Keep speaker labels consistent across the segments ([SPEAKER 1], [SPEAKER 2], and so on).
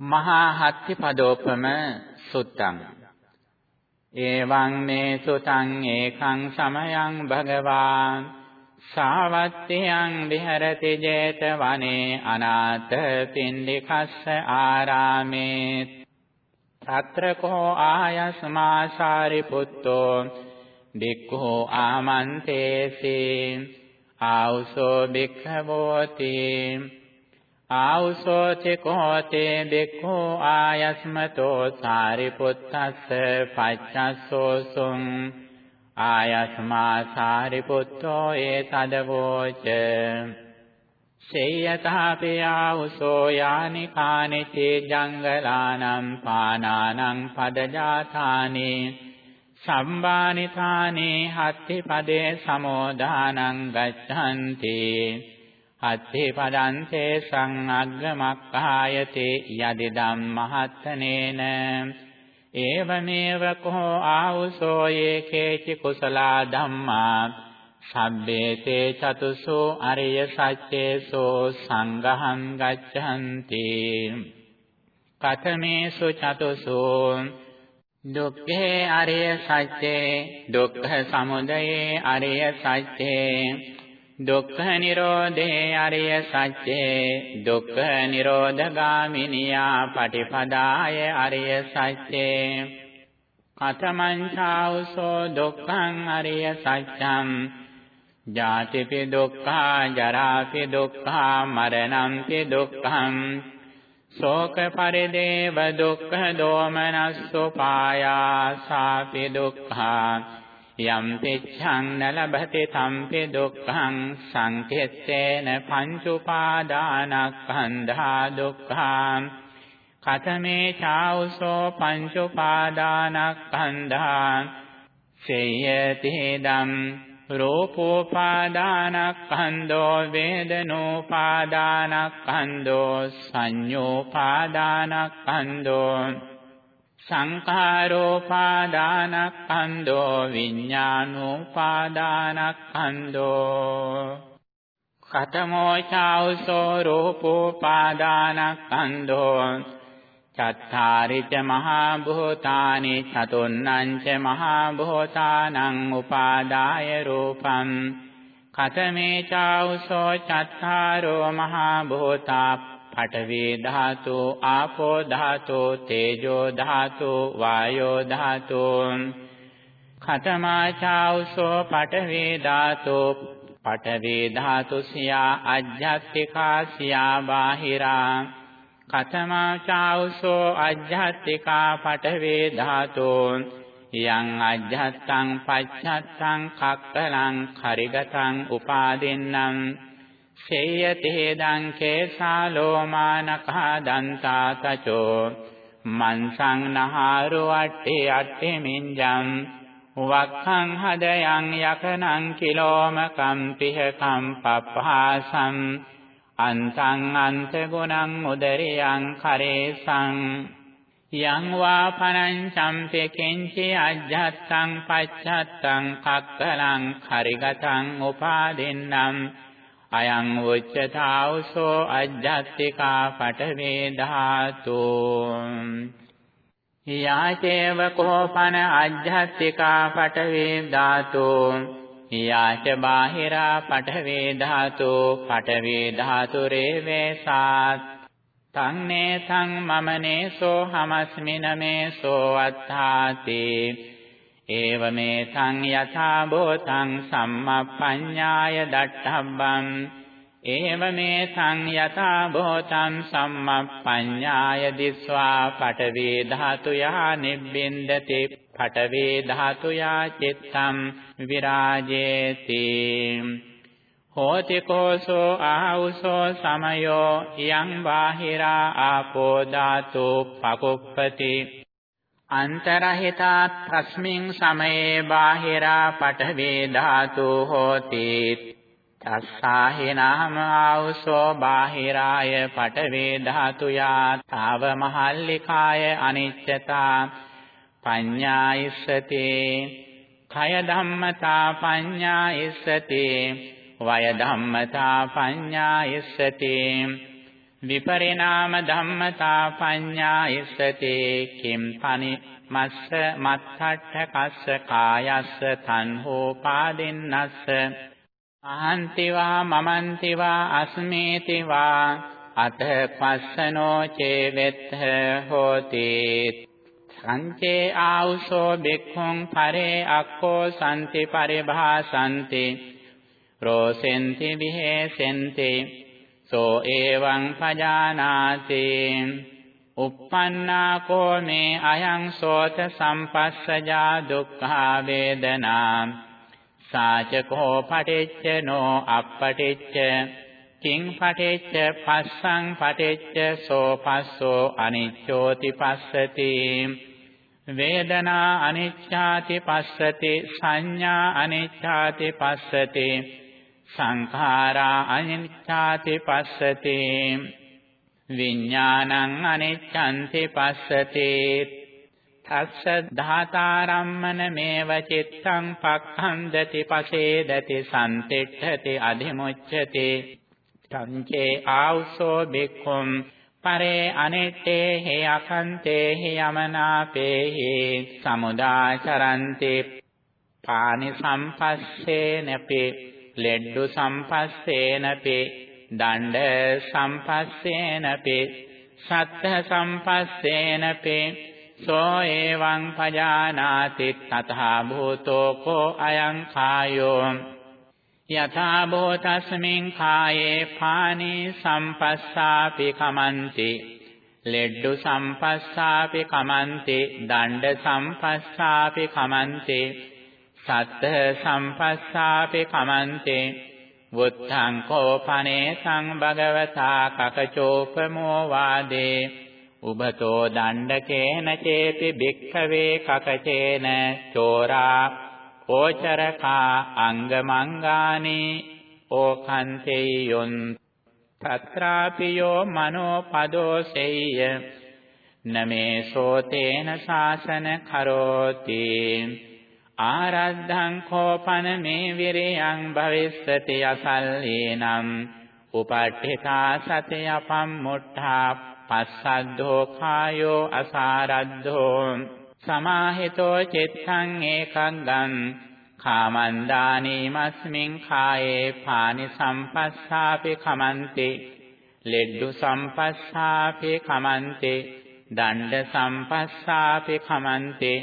[SPEAKER 1] මහා හත්ති පදෝපම සුත්තං. එවං මේ සුතං ඒකං සමයං භගවාන්. සාවත්තියං විහෙරති 제තවනේ අනාථ පින්ඩිකස්ස ආරාමේ తත්‍ර කෝ ආයස්මා සාරිපුත්තෝ බික්ඛෝ ආමන්තේසි. ආවුසෝ බික්ඛවෝති. ආවුසෝති කෝතේ බික්ඛෝ ආයස්මතෝ සාරිපුත්තස්ස පච්චස්සෝසුං ආයස්මා සාරිපුත්තෝ ඒතදවෝච සේයතාපි ආවුසෝ යානි කානිචේ ජංගලානම් පානානං පදජාතානේ සම්බානිතානේ හත්ති පදේ සමෝදානං ගච්ඡanti හත්ති පදන්තේ සංඅග්ගමක්ඛායතේ යදිදම් මහත්තනේන। ඒවමේව කෝ ආවුසෝ ඒකේචි කුසලා ධම්මා। සබ්බේතේ චතුසෝ අරිය සත්‍යේසෝ සංඝහං ගච්ඡanti। කතමේසු චතුසෝ දුක්ඛේ අරිය සත්‍යේ දුක්ඛ සමුදයේ අරිය සත්‍යේ දුක්ඛ නිරෝධේ අරිය සත්‍යේ දුක්ඛ නිරෝධගාමිනියා පටිපදාය අරිය සත්‍යේ කතමං චාවසෝ දුක්ඛං අරිය සත්‍යං ජාතිපි දුක්ඛා ජරාපි දුක්ඛා මරණම්පි දුක්ඛං. ශෝක පරිදේව දුක්ඛ දෝමනස්සුපායාසාපි දුක්ඛා. යම් පිච්ඡං නලභති සම්පි දුක්ඛං සංකෙත්තේන පංච උපාදානස්කන්ධා දුක්ඛං කතමේ චාඋසෝ පංච උපාදානස්කන්ධා සේයති දම් රූපෝපාදානස්කන්ධෝ වේදනෝපාදානස්කන්ධෝ සංඤෝපාදානස්කන්ධෝ සංඛාරෝපාදානස්කන්ධෝ විඥානෝපාදානස්කන්ධෝ කතමෝ චෞසෝ රූපෝපාදානස්කන්ධෝ චත්තාරි ච මහා භූතානි චතුන්නං ච මහා භූතානං උපාදාය රූපං කතමේ චෞසෝ චත්තාරෝ මහා භූතා පඨවි ධාතු ආපෝ ධාතු තේජෝ ධාතු වායෝ ධාතු khතමා චෞසෝ පඨවි ධාතු පඨවි ධාතු සියා අජ්ජත්තිකා සියා බාහිරා khතමා චෞසෝ අජ්ජත්තිකා පඨවි ධාතු යං අජ්ජත්තං පච්ඡත්තං කක්කලං khරිගතං උපාදින්නම් සේයතේ දං කේසා ලෝමානකා දන්තා තචෝ මන්සං නහාරෝ අට්ඨේ අට්ඨේ මින්ජං වක්ඛං හදයන් යකනං කිලෝමකම් පිහකම් පප්පාසං අන්තං අන්ත ගුණං උදරියං කරේසං යං වා පනං චම්පේ කෙංචි අජ්ජත්තං පච්ඡත්තං කක්කලං හරිගතං උපාදින්නම් අයං උච්චතාවසෝ අජ්ජත්තිකා පඨවේ ධාතු යාචේව කෝපන අජ්ජත්තිකා පඨවේ ධාතු යාච බාහිරා පඨවේ ධාතු පඨවේ ධාතු රේවේසාත් තං නේසං මමනේසෝ හමස්මින මේසෝ අත්තාති ඒවමේ සං යථා භූතං සම්මප්පඤ්ඤාය දට්ඨබ්බං ඒවමේ සං යථා භූතං සම්මප්පඤ්ඤාය දිස්වා පඨවේ ධාතුයා නිබ්බින්දති පඨවේ ධාතුයා චිත්තං විරාජේති හෝති කෝසෝ ආවුසෝ සමයෝ යං බාහිරා ආපෝ ධාතු පකුප්පති අන්තරහිතා තස්මින් සමයේ බාහිරා පඨවේ ධාතු හෝති. තස්සාහි නාම ආවුසෝ බාහිරාය පඨවේ ධාතුයා තාව මහල්ලිකාය අනිච්චතා. පඤ්ඤායිස්සති. කය ධම්මතා පඤ්ඤායිස්සති. වය ධම්මතා පඤ්ඤායිස්සති. විපරිණාම ධම්මතා පඤ්ඤා ඉස්සති කිම් පනි මස්ස මත්තට්ඨ කස්ස කායස්ස තන්හෝ පාදින්නස්ස අහන්ති වා මමන්ති වා අස්මේති වා අත පස්සනෝ චේ වෙත්ත හෝති සංචේ ආඋසෝ බික්ඛුං පරේ අක්ඛෝ සම්ති පරිභාසන්ති රෝසෙන්ති විහෙසෙන්ති සෝ එවං පජානාති। uppannā ko me ayang sota sampassajā dukkha vedanā සාච කෝ පටිච්ච නෝ අප්පටිච්ච කිං පටිච්ච පස්සං පටිච්ච සෝ පස්සෝ අනිච්චෝති පස්සති වේදනා අනිච්ඡාති පස්සති සංඥා අනිච්ඡාති පස්සති සංඛාරා අනිච්ඡාති පස්සති විඥානං අනිච්ඡන්ති පස්සති තස්ස ධාතාරම්මන මේව චිත්තං පක්ඛන්දති පසේදති සම්තිට්ඨති අධිමුච්ඡති තංචේ ආවසෝ බික්ඛුම් පරේ අනිත්තේ හේ අකන්තේ හේ යමනාපේ හේ සමුදාචරන්ති පානි සම්පස්සේනපි ලෙඩ්ඩු සම්පස්සේනපි දණ්ඩ සම්පස්සේනපි සත්ත සම්පස්සේනපි සෝ එවං පජානාති තථා භූතෝ කෝ අයං කායෝ. යථා භූතස්මින් කායේ පානී සම්පස්සාපි කමන්ති ලෙඩ්ඩු සම්පස්සාපි කමන්ති දණ්ඩ සම්පස්සාපි කමන්ති සත්ත සම්පස්සාපි කමන්ති වුත්තං කෝපනේ සංභගවතා කකචෝපමෝ වාදේ උබතෝ දණ්ඩකේන චේති භික්ඛවේ කකචේන චෝරා ඕචරකා අංගමංගානි ඕකන්තේයොන් තත්‍රාපියෝ මනෝ පදෝසෙය්‍ය නමේ සෝතේන ශාසන කරෝති ආරද්ධං කෝපන මේ විරයං භවිස්සති අසල්ලේනම්. උපට්ඨිතා සතය පම්මුට්ඨා පස්සද්ධෝ කායෝ අසාරද්ධෝ සමාහිතෝ චිත්තං ඒකග්ගං. කාමන්දානීමස්මින් කායේ පානි සම්පස්සාපි කමන්ති. ලෙඩ්ඩු සම්පස්සාපි කමන්ති. දණ්ඩ සම්පස්සාපි කමන්ති.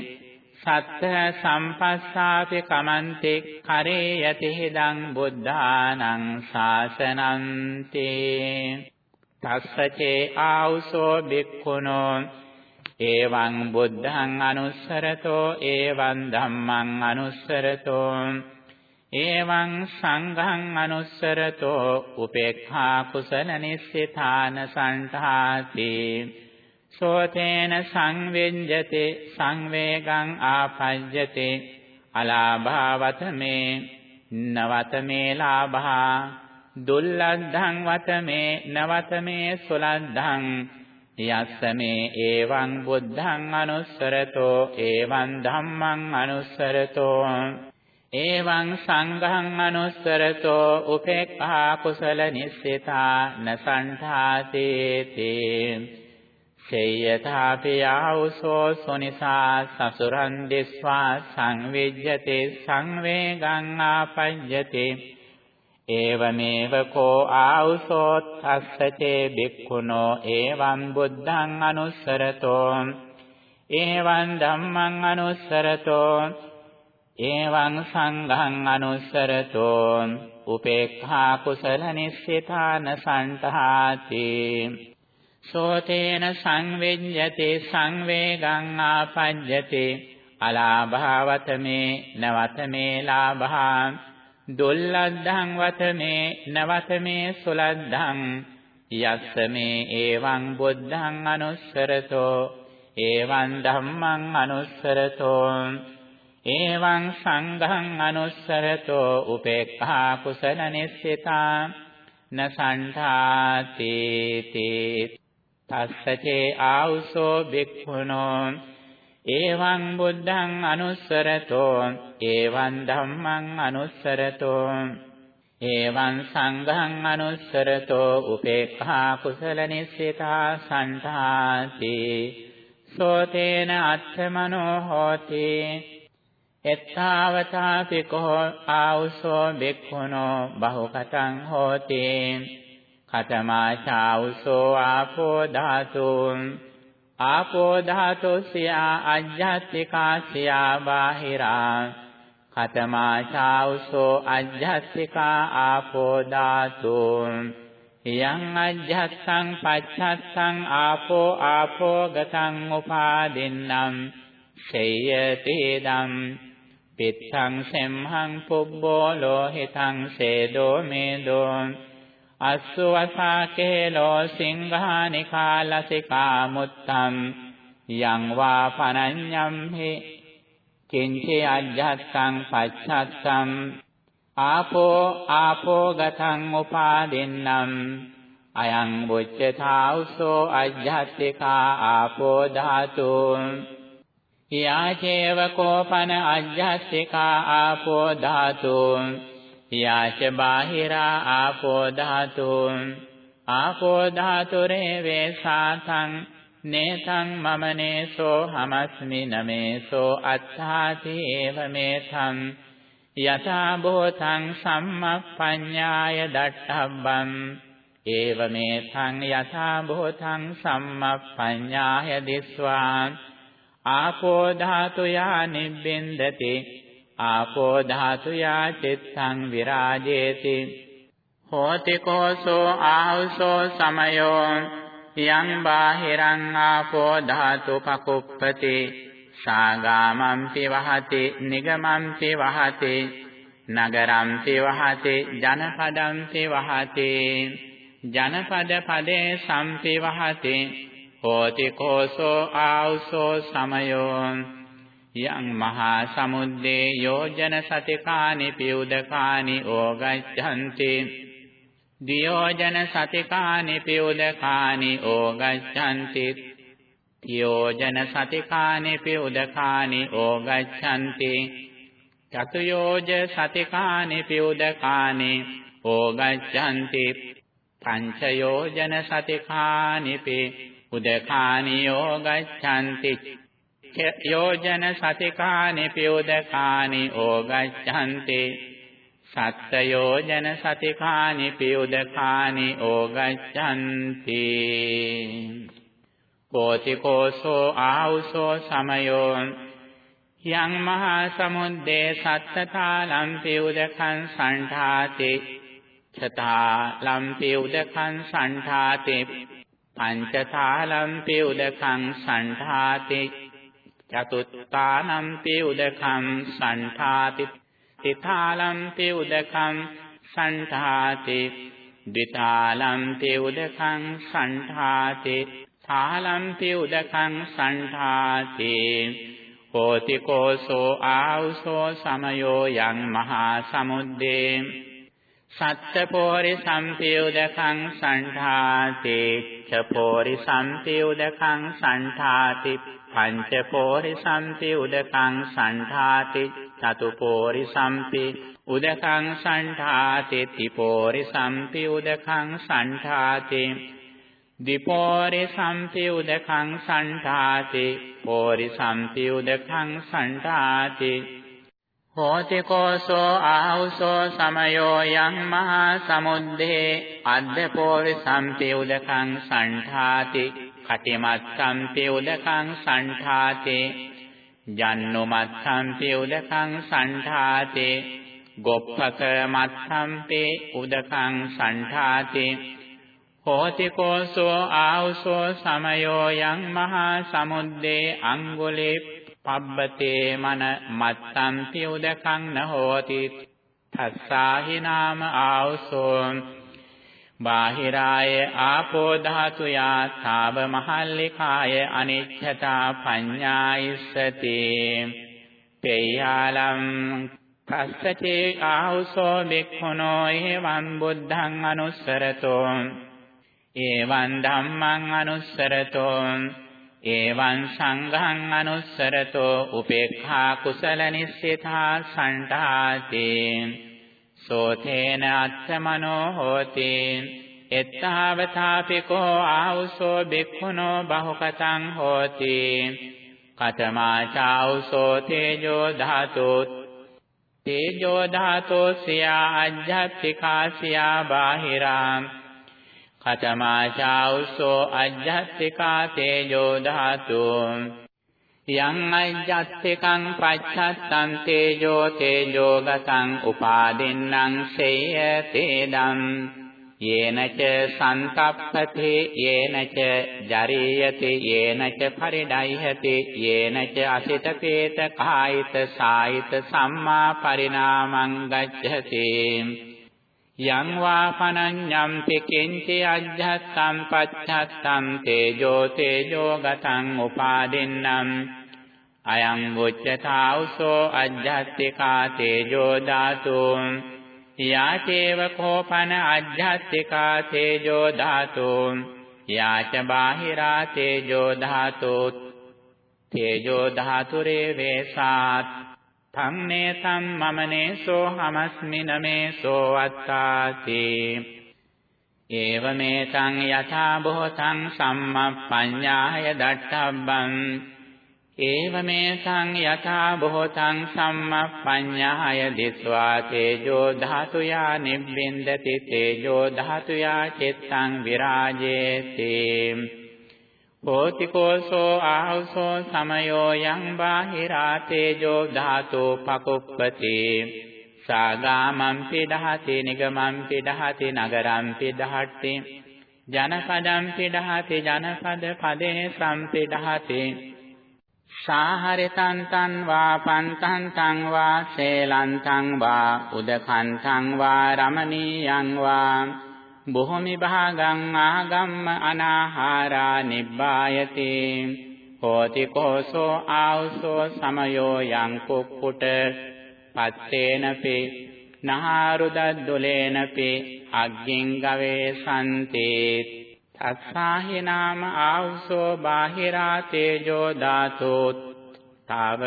[SPEAKER 1] සත්ත සම්පස්සාපි කමන්ති කරේ යති හිදං බුද්ධානං ශාසනන්ති. තස්සචේ ආවුසෝ බික්ඛුනෝ එවං බුද්ධං අනුස්සරතෝ එවං ධම්මං අනුස්සරතෝ එවං සංඝං අනුස්සරතෝ උපේක්ඛා කුසල නිස්සිතාන සන්ඨාති සෝතේන සංවෙඤ්ජති සංවේගං ආපජ්ජති අලාභාවත මේ නවත මේ ලාභා දුල්ලද්ධං වත මේ නවත මේ සුලද්ධං යස්ස මේ එවං බුද්ධං අනුස්සරතෝ එවං ධම්මං අනුස්සරතෝ එවං සංඝං අනුස්සරතෝ උපේක්ඛා කුසල නිස්සිතා නසණ්ඨාතේති සේයථාපි ආවුසෝ සොනිසා සසුරන් දිස්වා සංවිජ්ජති සංවේගං ආපඤ්ජති ඒවමේව කෝ ආවුසෝ තස්සචේ බික්ඛුනෝ එවං බුද්ධං අනුස්සරතෝ එවං ධම්මං අනුස්සරතෝ එවං සංඝං අනුස්සරතෝ උපේක්ඛා කුසල නිස්සිතාන සන්තහාති සෝතේන සංවෙඤ්ඤති සංවේගං ආපඤ්ඤති අලාභාවත මේ නවත මේ ලාභා දුල්ලද්ධං වත මේ නවත මේ සුලද්ධං යස්ස මේ එවං බුද්ධං අනුස්සරතෝ එවං ධම්මං අනුස්සරතෝ එවං සංඝං අනුස්සරතෝ උපේක්ඛා කුසල නිස්සිතා නසණ්ඨාති තේ තස්සචේ ආවුසෝ බික්ඛුනෝ එවං බුද්ධං අනුස්සරතෝ එවං ධම්මං අනුස්සරතෝ එවං සංඝං අනුස්සරතෝ උපේක්ඛා කුසල නිස්සිතා සන්තාති සෝතේන අත්ථමනෝ හෝති එත්තාවතාපිකෝ ආවුසෝ බික්ඛුනෝ බහුකතං හෝති කතමා චාවුසෝ ආපෝ ධාතුන් ආපෝ ධාතුසියා අජ්ජත්තිකා සියා බාහිරා කතමා චාවුසෝ අජ්ජත්තිකා ආපෝ ධාතුන් යං අජ්ජත්සං පච්ඡත්තං ආපෝ ආපෝ ගතං උපාදින්නම් සේයතේදම් පිත්තං සෙම්හං පුබ්බෝ ලෝහිතං සේදෝ මේදෝ අස්සවසාකේලෝ සිංහානි කාලසිකා මුත්තම් යං වා පනඤ්ඤම් හි කිංචේ අජ්ජත්සං පච්ඡත්තම් ආපෝ ආපෝ ගතං උපාදින්නම් අයං බුච්චතාවසෝ අජ්ජත්තිකා ආපෝ ධාතු යාචේව කෝපන අජ්ජත්තිකා ආපෝ ධාතු යාච බාහිරා ආපෝ ධාතු. ආපෝ ධාතුරේ වේසාතං නේතං මම නේසෝ හමස්මි නමේසෝ අත්ථාති ඒව මේතං. යථා භූතං සම්මප්පඤ්ඤාය දට්ඨබ්බං. ඒව මේතං යථා භූතං සම්මප්පඤ්ඤාය දිස්වා. ආපෝ ධාතුයා නිබ්බින්දති ආපෝ ධාතුයා චිත්තං විරාජේති හෝති කෝසෝ ආහුසෝ සමයෝ යං බාහිරං ආපෝ ධාතු පකුප්පති සාගාමම්පි වහති නිගමම්පි වහති නගරම්පි වහති ජනපදම්පි වහති ජනපද පදේ සම්පි වහති හෝති කෝසෝ ආවුසෝ සමයෝ යං මහා සමුද්දේ යෝජන සතිකානි පියුදකානි ඕගච්ඡanti දියෝජන සතිකානි පියුදකානි ඕගච්ඡanti යෝජන සතිකානි පියුදකානි ඕගච්ඡanti චතුයෝජ සතිකානි පියුදකානි ඕගච්ඡanti පංචයෝජන සතිකානි පියුදකානි ඕගච්ඡanti යෝජන සතිකානි පියුදකානි ඕගච්ඡanti සත්ත යෝජන සතිකානි පියුදකානි ඕගච්ඡanti කෝති කෝසෝ ආවුසෝ සමයෝ යං මහා සමුද්දේ සත්තතාලම් පියුදකං සණ්ඨාති චතා ලම්පි උදකං සණ්ඨාති පංචතාලම් පියුදකං සණ්ඨාති චතුත්තානම්පි උදකම් සණ්ඨාති තිතාලම්පි උදකම් සණ්ඨාති ද්විතාලම්පි උදකං සණ්ඨාති තාලම්පි උදකං සණ්ඨාති හෝති කෝසෝ ආවුසෝ සමයෝ යං මහා සමුද්දේ සත්ත සම්පියුදකං සණ්ඨාති ච පෝරි සම්පියුදකං සණ්ඨාති පංච පෝරිසම්පි උදකං සණ්ඨාති චතු පෝරිසම්පි උදකං සණ්ඨාති ත්‍රිපෝරිසම්පි උදකං සණ්ඨාති දිපෝරිසම්පි උදකං සණ්ඨාති පෝරිසම්පි උදකං සණ්ඨාති හෝති කෝසෝ ආහුසෝ සමයෝ යං මහා සමුද්දේ අද්ද පෝරිසම්පි උදකං සණ්ඨාති කටිමත්සම්පි උදකං සණ්ඨාතේ ජන්නොමත්සම්පි උදකං සණ්ඨාතේ ගොප්පක මත්සම්පි උදකං සණ්ඨාතේ හෝති කෝසෝ ආවුසෝ සමයෝ යං මහා සමුද්දේ අංගුලේ පබ්බතේ මන මත්සම්පි උදකං නහෝති. තස්සාහි නාම ආවුසෝ බාහිරාය ආපෝ ධාතු යාථාව මහල්ලිකාය අනිච්ඡතා පඤ්ඤායිස්සති. පේයාලම් කස්සචේ ආහුසෝ බික්ඛුනෝ එවං බුද්ධං අනුස්සරතෝ. එවං ධම්මං අනුස්සරතෝ. එවං සංඝං අනුස්සරතෝ. උපේක්ඛා කුසල නිස්සිතා සණ්ඨාතේ සෝතේන අත්තමනෝ හෝති. එත්තාවතාපිකෝ ආවුසෝ බික්ඛුනෝ බහුකතං හෝති. කතමාචාවුසෝ තේජෝ ධාතු. තේජෝ ධාතෝ සියා අජ්ජත්තිකා සියා බාහිරා. කතමාචාවුසෝ අජ්ජත්තිකා තේජෝ ධාතු. යං අජ්ජත්තිකං පච්ඡත්තං තේජෝ තේජෝ ගතං උපාදින්නම් සේයතේදම් යේනච සන්තප්පති යේනච ජරීයති යේනච පරිඩයිහති යේනච අසිතපේත කායිත සායිත සම්මා පරිණාමං ගච්ඡති। යං වා පනඤ්ඤම්පි කිංචි අජ්ජත්තම් පච්ඡත්තම් තේජෝ තේජෝ ගතං උපාදින්නම් අයං උච්චතාවසෝ අජ්ජත්තිකා තේජෝ ධාතුං යාචේව කෝපන අජ්ජත්තිකා තේජෝ ධාතු යාච බාහිරා තේජෝ ධාතු තේජෝ ධාතුරේ වේසාත් තම්නේ තම් මමනේසෝ හමස්මි නමේසෝ අත්තාති ඒවමේතං යථා බොහෝතං සම්මප්පඤ්ඤාය දට්ඨබ්බං. ඒවමේසං යථා බොහෝතං සම්මප්පඤ්ඤාය දිස්වා තේජෝ ධාතුයා නිබ්බින්දති තේජෝ ධාතුයා චිත්තං විරාජේති. පෝතිකෝසෝ ආහුසෝ සමයෝ යං බාහිරා තේජෝ ධාතු පකුප්පති. සාගාමං පිඩහති නිගමං පිඩහති නගරං පිඩහති ජනපදං පිඩහති ජනපද පදේ සම්පිඩහති සාහරිතං තං වා පන්තං තං වා සේලන්තං වා උදකන්තං වා රමණීයං වා. බොහොමි භාගං ආගම්ම අනාහාරා නිබ්බායති. හෝති කෝසෝ ආවසෝ සමයෝ යං කුක්කුට. පත්තේනපි නහාරුදද්දුලේනපි අග්ගින් ගවේ සම්තේ තස්සාහි නාම ආවුසෝ බාහිරා තේජෝ ධාතෝත්. තාව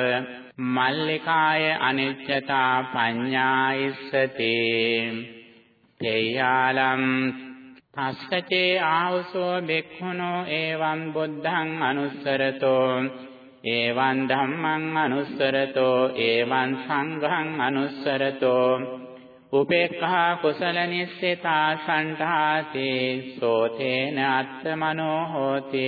[SPEAKER 1] මල්ලිකාය අනිච්චතා පඤ්ඤායිස්සති. තේයාලම් තස්සචේ ආවුසෝ බෙක්ඛුනෝ එවං බුද්ධං අනුස්සරතෝ එවං ධම්මං අනුස්සරතෝ එවං සංඝං අනුස්සරතෝ උපේක්ඛා කුසල නිස්සිතා සණ්ඨාති සෝතේන අත්තමනෝ හෝති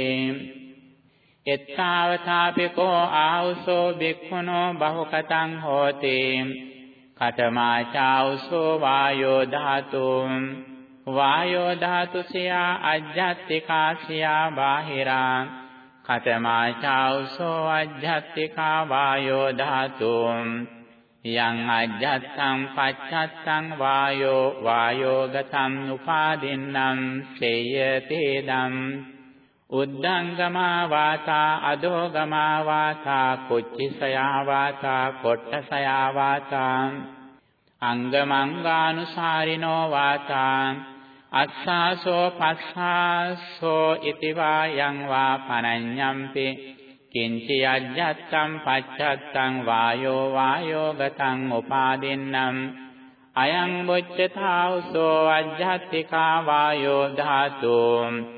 [SPEAKER 1] එත්තාවතාපිකෝ ආවුසෝ බික්ඛුනෝ බහුකතං හෝති කතමාචාවුසෝ වායෝ ධාතු. වායෝ ධාතු සියා අජ්ජත්තිකා සියා බාහිරා. කතමාචාවුසෝ අජ්ජත්තිකා වායෝ ධාතුම් යං අජ්ජත්තං පච්ඡත්තං වායෝ වායෝගතං උපාදින්නම් සේයතේදම් උද්දංගමා වාතා අදෝගමා වාතා කුච්චිසයා වාතා කොට්ටසයා වාතා අංගමංගානුසාරිනෝ වාතා අස්සාසෝ පස්සාසෝ ඉතිවා යං වා පනඤ්ඤම්පි කිංචි අජ්ජත්තං පච්ඡත්තං වායෝ වායෝ ගතං උපාදින්නම් අයං මුච්චතාවසෝ අජ්ජත්තිකා වායෝ ධාතු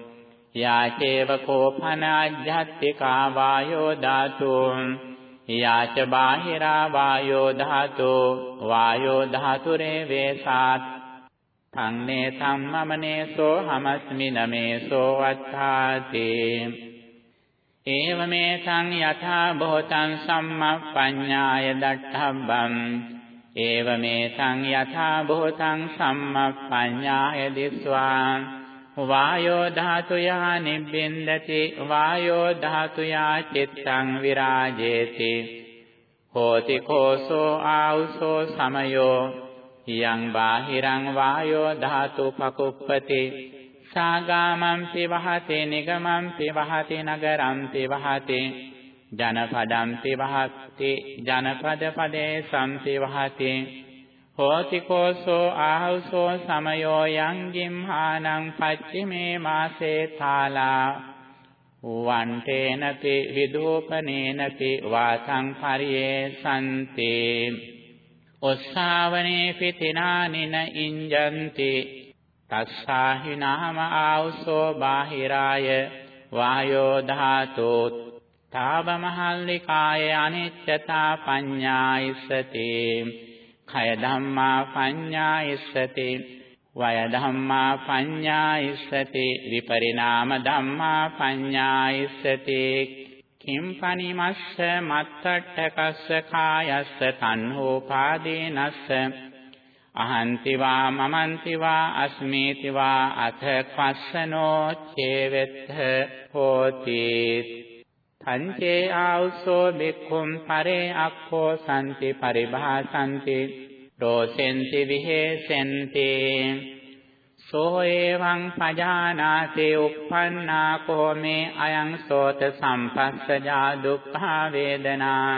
[SPEAKER 1] යාචේව කෝපන අජ්ජත්තිකා වායෝ ධාතු යාච බාහිරා වායෝ ධාතු වායෝ ධාතුරේ වේසාත් තන්නේ සම්මමනේසෝ හමස්මි නමේසෝ වත්තාතේ ඒවමේතං යථා භූතං සම්මප්පඤ්ඤාය දට්ඨබ්බං ඒවමේතං යථා භූතං සම්මප්පඤ්ඤාය දිස්වා වායෝ ධාතුයා නිබ්බින්දති වායෝ ධාතුයා චිත්තං විරාජේති. හෝති කෝසෝ ආවුසෝ සමයෝ යං බාහිරං වායෝ ධාතු පකුප්පති. සාගාමම්පි වහති නිගමම්පි වහති නගරම්පි වහති ජනපදම්පි වහති ජනපද පදේ සම්පි වහති හෝති කෝසෝ ආහුසෝ සමයෝ යං ගිම්හානං පච්චිමේ මාසේ තාලා. වන්තේනපි විදූපනේනපි වාසං පරියේ සම්තේ ඔස්සාවනේ පිතිනානින ඉංජන්ති තස්සාහි නාම ආවසෝ බාහිරාය වායෝ ධාතෝ තාවමහල්ලිකාය අනිච්චතා පඤ්ඤායිසති. Khය ධම්මා පඤ්ඤායිසති වය ධම්මා පඤ්ඤායිසති විපරිණාම ධම්මා පඤ්ඤායිසති කිම් පනිමස්ස මත්තට්ඨකස්ස කායස්ස තණ්හෝපාදීනස්ස අහන්ති වා මමන්ති වා අස්මීති වා අත පස්සනෝ චේවෙත්ථ හෝති. පංචේ ආවසෝ බික්ඛුම් පරේ අක්ඛෝ සම්ති පරිභාසන්ති. රෝසෙන්ති විහෙසෙන්ති. සෝ එවං පජානාති uppannā ko me අයං සෝත සම්පස්සජා දුක්ඛා වේදනා.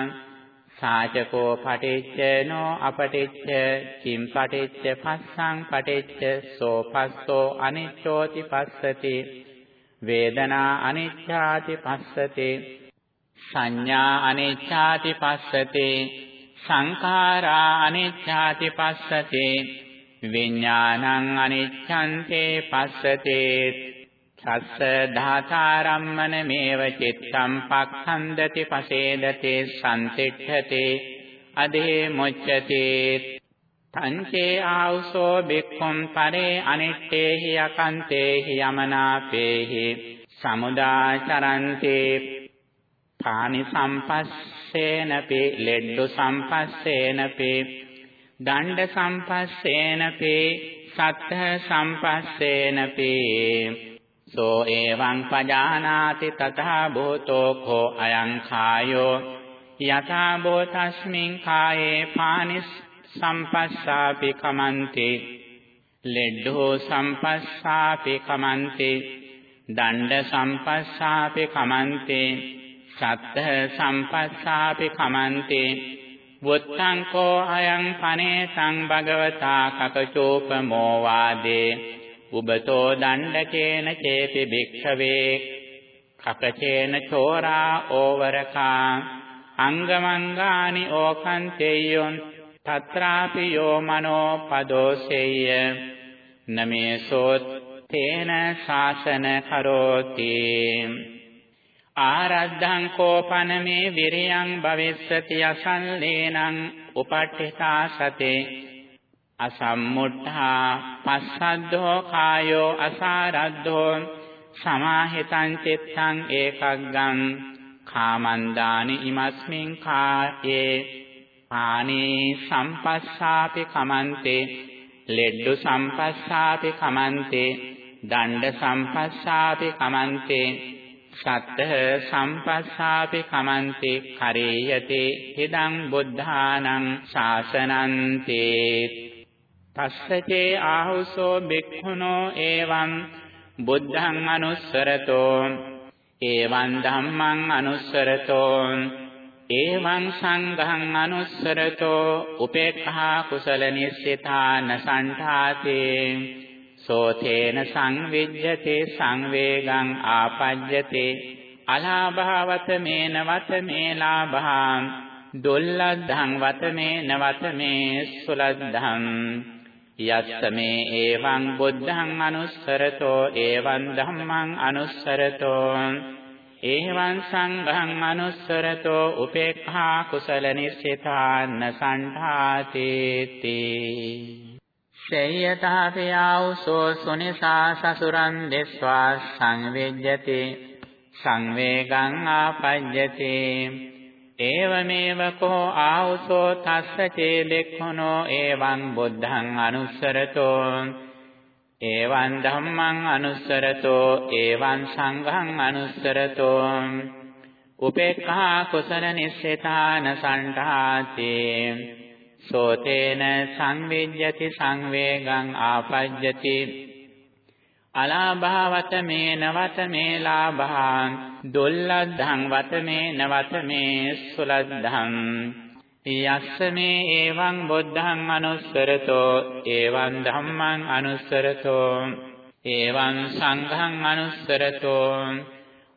[SPEAKER 1] සාචකෝ පටිච්චනෝ අපටිච්ච කිම් පටිච්ච පස්සං පටිච්ච සෝ පස්සෝ අනිච්චෝති පස්සති. වේදනා අනිච්ඡාති පස්සති සංඥා අනිච්ඡාති පස්සති සංඛාරා අනිච්ඡාති පස්සති විඥානං අනිච්ඡන්තේ පස්සතේ සස්ස ධාතාරම්මන මේව චිත්තම් පක්ඛන්දති පසේදතේ සම්තිට්ඨතේ අදේ මොච්චතේ තංචේ ආවසෝ බික්ඛුම් පරේ අනිත්තේහි අකන්තේහි යමනාපේහි සමුදාචරන්තේ පානි සම්පස්සේනපි ලෙඩ්ඩු සම්පස්සේනපි දණ්ඩ සම්පස්සේනපේ සත්ත සම්පස්සේනපේ සෝ එවං පජානාති තථා භූතෝ කෝ අයං කායෝ යථා භූතස්මින් කායේ පානිස් සම්පස්සාපි කමන්ති. ලෙඩ්ඩෝ සම්පස්සාපි කමන්ති. දණ්ඩ සම්පස්සාපි කමන්ති. සත්ත සම්පස්සාපි කමන්ති. වුත්තං කෝ අයං පනේසං භගවතා කකචෝපමෝ වාදේ උබතෝ දණ්ඩකේන චේති භික්ඛවේ කකචේන චෝරා ඕවරකා. අංගමංගානි ඕකන්තේයොන් තත්‍රාපි යෝ මනෝ පදෝසෙය්‍ය නමේසෝ තේන ශාසන කරෝති ආරද්ධං කෝපන මේ විරියං භවිස්සති අසල්ලේනං උපට්ඨිතා සතේ අසම්මුට්ඨා පස්සද්ධෝ කායෝ අසාරද්ධෝ සමාහිතං චිත්තං ඒකග්ගං කාමන්දානි ඉමස්මින් කායේ පානී සම්පස්සාපි කමන්තේ ලෙඩ්ඩු සම්පස්සාපි කමන්තේ දණ්ඩ සම්පස්සාපි කමන්තේ සත්ත සම්පස්සාපි කමන්ති කරේයති හිදං බුද්ධානං ශාසනන්තේ. තස්සචේ ආහුසෝ බික්ඛුනෝ එවං බුද්ධං අනුස්සරතෝ එවං ධම්මං අනුස්සරතෝ එවං සංඝං අනුස්සරතෝ උපේක්ඛා කුසල නිස්සිතාන සණ්ඨාතේ සෝතේන සංවිජ්ජතේ සංවේගං ආපජ්ජතේ අලාභවත මේන වත මේ ලාභං දුල්ලද්ධං වත මේන වත මේ සුලද්ධං යස්ස මේ එවං බුද්ධං අනුස්සරතෝ එවං ධම්මං අනුස්සරතෝ එවං සංඝං අනුස්සරතෝ උපේක්ඛා කුසල නිස්සිතාන්න සණ්ඨාතේති සේයතාපියාවුසෝ සුනිසා සසුරන් දෙස්වා සංවේජ්ජති. සංවේගං ආපජ්ජති. ඒවමේව කෝ ආවුසෝ තස්ස චේ දෙක්ඛනෝ එවං බුද්ධං අනුස්සරතෝ. එවං ධම්මං අනුස්සරතෝ එවං සංඝං අනුස්සරතෝ. උපේක්ඛා කුසල නිස්සේතාන සණ්ඨාතේ සෝතේන සංවිජ්ජති සංවේගං ආපජ්ජති. අලාභවත මේ නවත මේ ලාභං දුල්ලද්ධං වත මේ නවත මේ සුලද්ධං. යස්ස මේ එවං බුද්ධං අනුස්සරතෝ එවං ධම්මං අනුස්සරතෝ එවං සංඝං අනුස්සරතෝ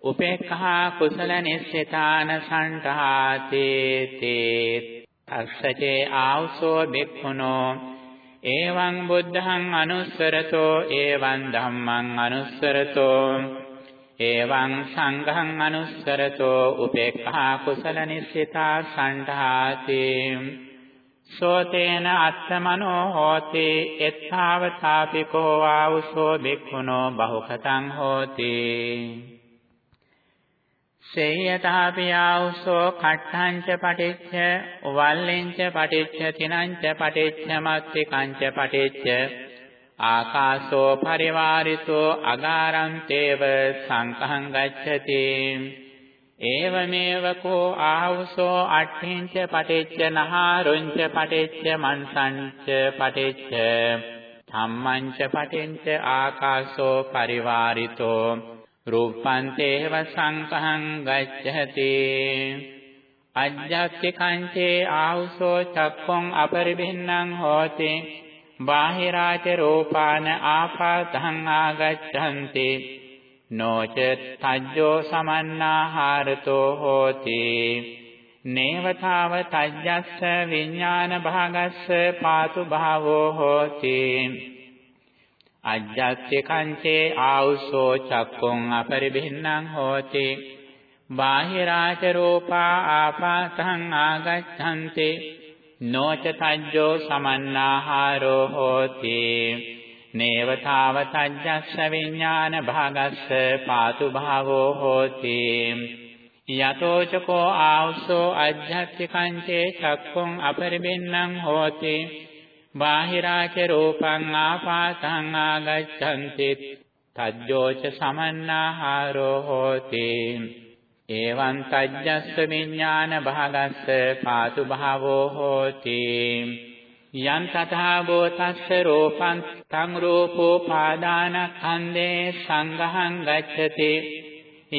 [SPEAKER 1] උපේක්ඛා කුසල නිස්සතාන සණ්ඨාතේ තේ අස්සචේ ආවසෝ බික්ඛුනෝ එවං බුද්ධං අනුස්සරතෝ එවං ධම්මං අනුස්සරතෝ එවං සංඝං අනුස්සරතෝ උපේක්ඛා කුසල නිස්සිතා සණ්ඨාති සෝතේන අත්තමනෝ හෝති එත්තාවතාපිකෝ ආවුසෝ බික්ඛුනෝ බහුකතං හෝති. සේයතාපියාවුසෝ කට්ඨංච පටිච්ච වල්ලෙන්ච පටිච්ච තිනංච පටිච්ච මත්තිකංච පටිච්ච ආකාශෝ පරිවාරිතෝ අගාරන්තේව සංකහං ගච්ඡති ඒවමේව කෝ ආවුසෝ අට්ඨින්ච පටිච්ච නහාරුංච පටිච්ච මන්සංච පටිච්ච ධම්මංච පටිච්ච ආකාශෝ පරිවාරිතෝ රූපන්තේව සංකහං ගච්ඡති අජ්ජත්තිකංචේ ආවුසෝ චක්ඛොං අපරිභින්නං හෝති බාහිරාච රූපාන ආපාතං ආගච්ඡanti නොච තජ්ජෝ සමන්නාහාරතෝ හෝති. නේවතාව තජ්ජස්ස විඥාන භාගස්ස පාතු භාවෝ හෝති. අජ්ජත්‍ය කංචේ ආවුසෝ චක්කුං අපරිභින්නං හෝති. බාහිරාච රූපා ආපාතං ආගච්ඡanti නොච තජ්ජෝ සමන්නාහාරෝ හෝති නේවතාව තජ්ජස්ස විඥාන භාගස්ස පාතු භාවෝ හෝති යතෝ චකෝ ආවුසෝ අජ්ජත්‍ය කංචේ චක්කුං අපරිභින්නං හෝති බාහිරාච රූපං ආපාතං ආගච්ඡanti තජ්ජෝච සමන්නාහාරෝ හෝති එවං තජ්ජස්ස විඥාන භාගස්ස පාතු භාවෝ හෝති. යං තථා බෝතස්ස රූපං තං රූපෝ පාදානඛන්දේ සංඝහං ගච්ඡති.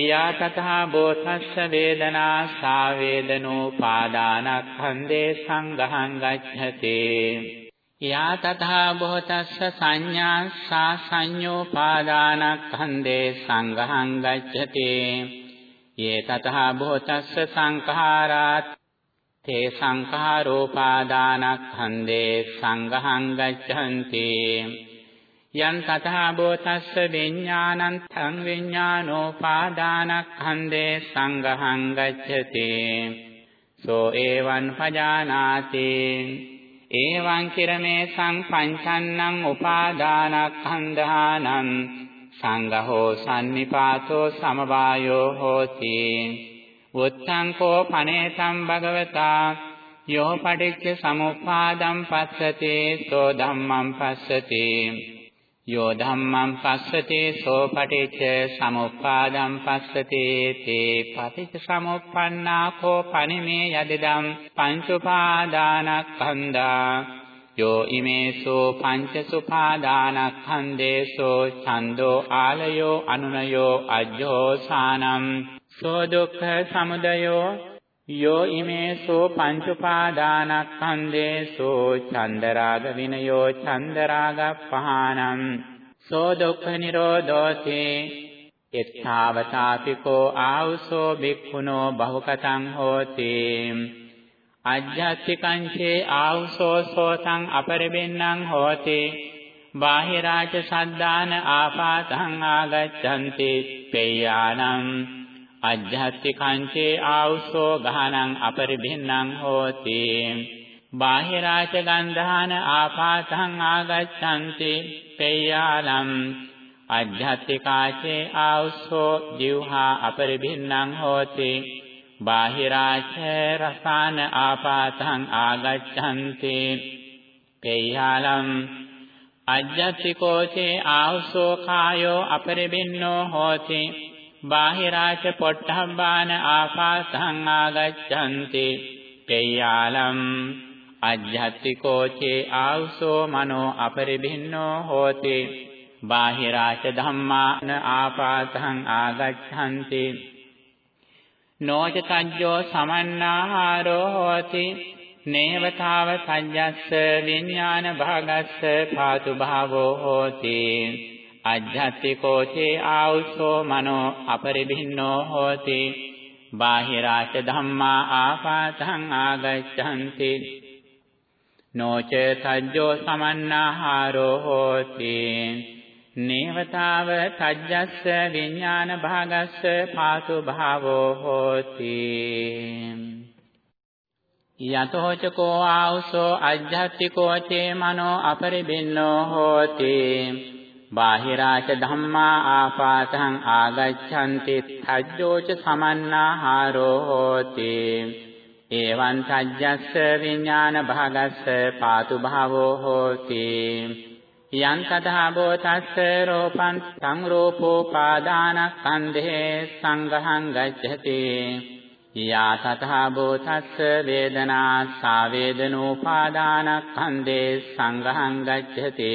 [SPEAKER 1] යා තථා බෝතස්ස වේදනා සා වේදනෝ පාදානඛන්දේ සංඝහං ගච්ඡති. යා තථා බොහතස්ස සංඥා සා සංඤෝපාදානස්කන්ධේ සංඝහං ගච්ඡති. යේ තථා බොහතස්ස සංඛාරාත් තේ සංඛාරෝපාදානස්කන්ධේ සංඝහං ගච්ඡanti යං තථා බොතස්ස විඥානං තං විඥානෝපාදානස්කන්ධේ සංඝහං ගච්ඡති සෝ එවං පජානාති ඒවං කිරමේ සංපංචන්නං උපාදානස්කන්ධානං සංඝහෝ සම්නිපාතෝ සමවායෝ හෝති. උත්තං කෝ පනේතං භගවතා. යෝ පටිච්ච සමුප්පාදං පස්සති සෝ ධම්මං පස්සති. යෝ ධම්මං පස්සති සෝ පටිච්ච සමුප්පාදං පස්සති. තේ පටිච්ච සමුප්පන්නා කෝ පනිමේ යදිදම් පංච උපාදානස්කන්ධා. යෝ ඉමේසෝ පංච සුපාදානස්කන්ධේසෝ ඡන්தோ ආලයෝ අනුනයෝ අජ්ජෝ සානම් සෝ දුක්ඛ සමුදයෝ යෝ ඉමේසෝ පංච උපාදානස්කන්ධේසෝ චන්දරාග විනයෝ චන්දරාග පහානම් සෝ දුක්ඛ නිරෝධෝති එත්තාවතාපිකෝ ආවුසෝ බික්ඛුනෝ බහුකතං හෝති අජ්ජත්තිකංචේ ආවුසෝ සෝතං අපරිබින්නං හෝති බාහිරාච සද්දාන ආපාතං ආගච්ඡanti පේයානම් අජ්ජත්තිකංචේ ආවුසෝ ගහනං අපරිභින්නං හෝති බාහිරාච ගන්ධාන ආපාතං ආගච්ඡanti පේයාලම් අජ්ජත්තිකාචේ ආවුසෝ ජීවහා අපරිභින්නං හෝති බාහිරාච රසාන ආපාතං ආගච්ඡanti පේයාලම් අජ්ජත්තිකෝචේ ආවුසෝ කායෝ අපරිභින්නෝ හෝති බාහිරාච පොට්ටම්බාන ආපාසං ආගච්ඡanti පේයාලම් අජ්ජත්තිකෝ චේ ආවසෝ මනෝ අපරිභින්නෝ හෝති බාහිරාච ධම්මාන ආපාසං ආගච්ඡanti නොච තජ්ජෝ සමන්නාහාරෝ හෝති. නේවතාව සඤ්ඤස්ස විඥාන භාගස්ස පාතු භාවෝ හෝති. අජ්ජත්තිකෝ චේ ආවුසෝ මනෝ අපරිභින්නෝ හෝති. බාහිරාච ධම්මා ආපාතං ආගච්ඡanti. නොච තජ්ජෝ සමන්නාහාරෝ හෝති. නේවතාව තජ්ජස්ස විඥාන භාගස්ස පාසු භාවෝ හෝති. යතෝ චකෝ ආවසෝ අජ්ජත්තිකෝ චේ මනෝ අපරිබින්නෝ හෝති. බාහිරාච ධම්මා ආපාතං ආගච්ඡanti තජ්ජෝච සමන්නාහාරෝ හෝති. එවං තජ්ජස්ස විඥාන භාගස්ස පාතු භාවෝ හෝති. යං තථා බෝතස්ස රූපං සංරූපෝ පාදානස්කන්ධේ සංඝහං ගච්ඡති යා තථා බෝතස්ස වේදනා සා වේදනෝපාදානස්කන්ධේ සංඝහං ගච්ඡති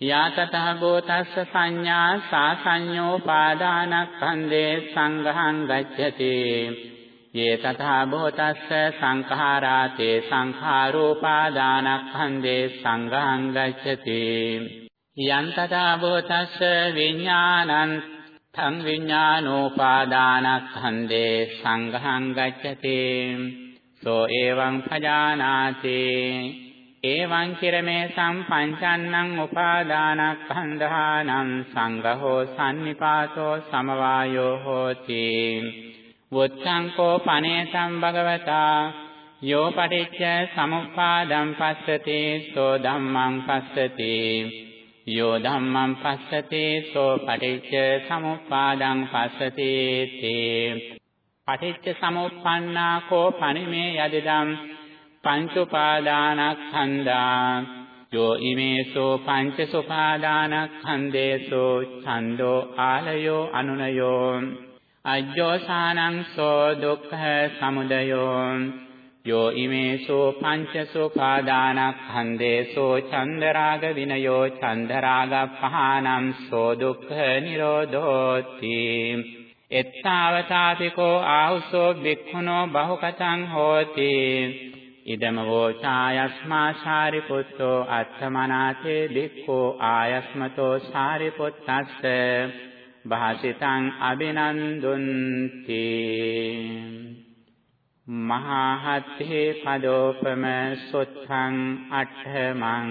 [SPEAKER 1] යා තතහ භූතස්ස සංඥා සා සංඤෝපාදානස්කන්ධේ සංඝහං ගච්ඡති යේ තථා භූතස්ස සංඛාරාතේ සංඛාරෝපාදානස්කන්ධේ සංඝහං ගච්ඡති යං තථා භූතස්ස විඥානං තං විඥානෝපාදානස්කන්ධේ සංඝහං ගච්ඡති සෝ එවං පජානාති එවං කිරමේ සම්පංචන්නං උපාදානස්කන්ධානං සංඝෝ සම්නිපාතෝ සමවායෝ හෝති වොච්ඡං කෝ පනේසං භගවතා යෝ පටිච්ච සමුප්පාදං පස්සති සෝ ධම්මං පස්සති යෝ ධම්මං පස්සති සෝ පටිච්ච සමුප්පාදං පස්සති තේ පටිච්ච සමුප්පන්නා කෝ පනිමේ යදිදම් පංච උපාදානස්කන්ධා යෝ ඉමේසෝ පංච සුපාදානස්කන්ධේසෝ ඡන්தோ ආලයෝ අනුනයෝ. අජ්ජෝසානං සෝ දුක්ඛ සමුදයෝ යෝ ඉමේසෝ පංච සුපාදානස්කන්ධේසෝ චන්දරාග විනයෝ චන්දරාග පහානම් සෝ දුක්ඛ නිරෝධෝති එත්තාවතාතිකෝ ආහුසෝ භික්ඛුනෝ බහුකතං හෝති ඉදම වෝචායස්මා සාරිපුත්තෝ අත්තමනාතේ බික්ඛෝ ආයස්මතෝ සාරිපුත්තස්ස භාසිතං අබිනන්දුන්ති මහා හත්තේ පදෝපම සොත්තං අට්ඨමං.